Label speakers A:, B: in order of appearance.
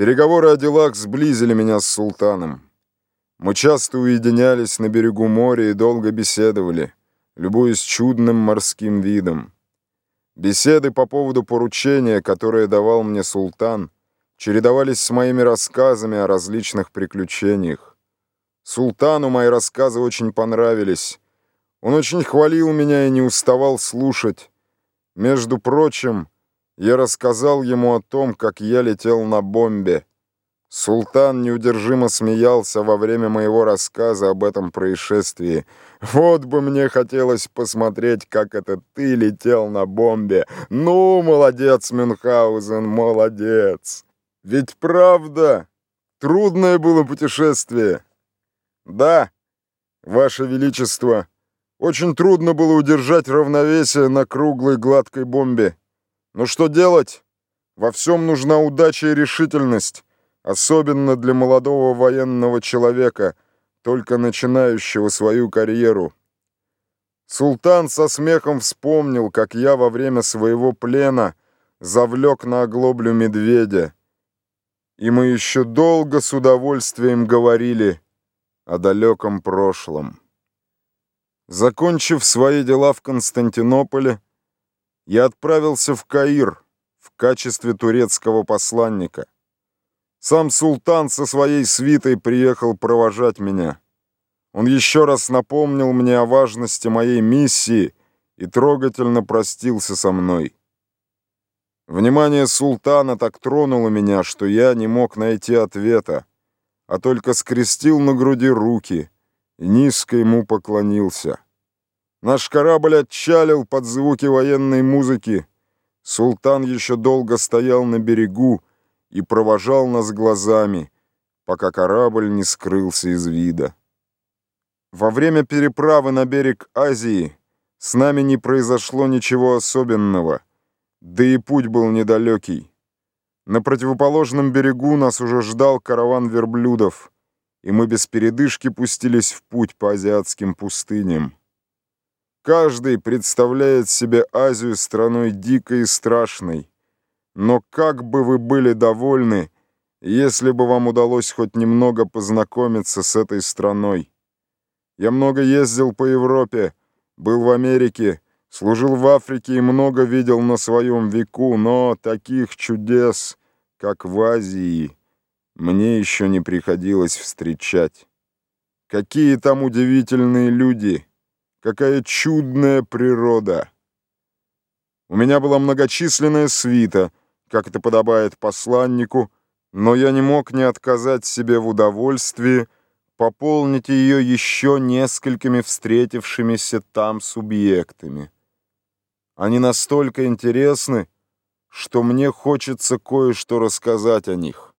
A: Переговоры о делах сблизили меня с султаном. Мы часто уединялись на берегу моря и долго беседовали, любуясь чудным морским видом. Беседы по поводу поручения, которое давал мне султан, чередовались с моими рассказами о различных приключениях. Султану мои рассказы очень понравились. Он очень хвалил меня и не уставал слушать. Между прочим, я рассказал ему о том, как я летел на бомбе. Султан неудержимо смеялся во время моего рассказа об этом происшествии. «Вот бы мне хотелось посмотреть, как это ты летел на бомбе. Ну, молодец, Мюнхгаузен, молодец! Ведь правда, трудное было путешествие». «Да, Ваше Величество, очень трудно было удержать равновесие на круглой гладкой бомбе». Но что делать? Во всем нужна удача и решительность, особенно для молодого военного человека, только начинающего свою карьеру. Султан со смехом вспомнил, как я во время своего плена завлек на оглоблю медведя. И мы еще долго с удовольствием говорили о далеком прошлом. Закончив свои дела в Константинополе, я отправился в Каир в качестве турецкого посланника. Сам султан со своей свитой приехал провожать меня. Он еще раз напомнил мне о важности моей миссии и трогательно простился со мной. Внимание султана так тронуло меня, что я не мог найти ответа, а только скрестил на груди руки и низко ему поклонился. Наш корабль отчалил под звуки военной музыки. Султан еще долго стоял на берегу и провожал нас глазами, пока корабль не скрылся из вида. Во время переправы на берег Азии с нами не произошло ничего особенного, да и путь был недалекий. На противоположном берегу нас уже ждал караван верблюдов, и мы без передышки пустились в путь по азиатским пустыням. Каждый представляет себе Азию страной дикой и страшной. Но как бы вы были довольны, если бы вам удалось хоть немного познакомиться с этой страной. Я много ездил по Европе, был в Америке, служил в Африке и много видел на своем веку, но таких чудес, как в Азии, мне еще не приходилось встречать. Какие там удивительные люди! Какая чудная природа! У меня была многочисленная свита, как это подобает посланнику, но я не мог не отказать себе в удовольствии пополнить ее еще несколькими встретившимися там субъектами. Они настолько интересны, что мне хочется кое-что рассказать о них.